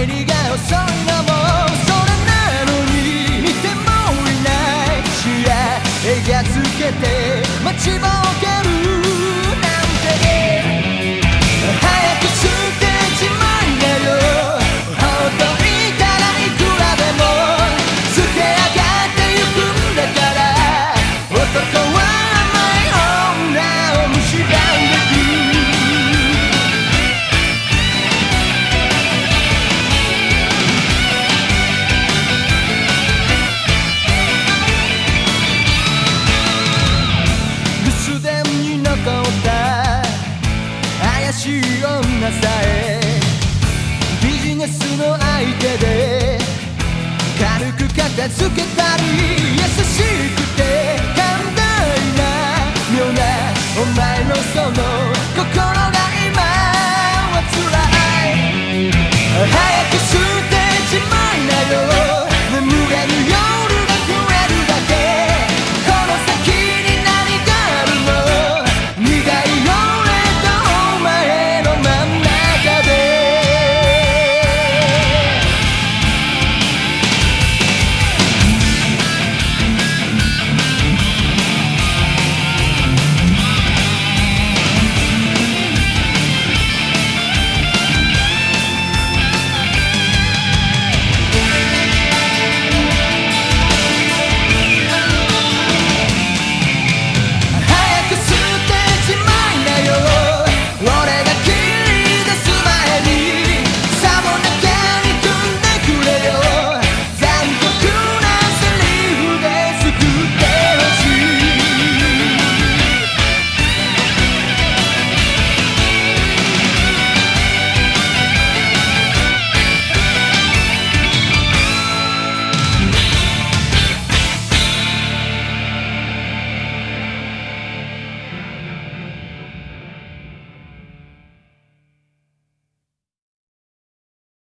帰りが遅いのもそれなのに見てもいない視野描つけて待ちぼうけるさえビジネスの相手で軽く片付けたり優しくて寛大な妙なお前のその心が今は辛い。早く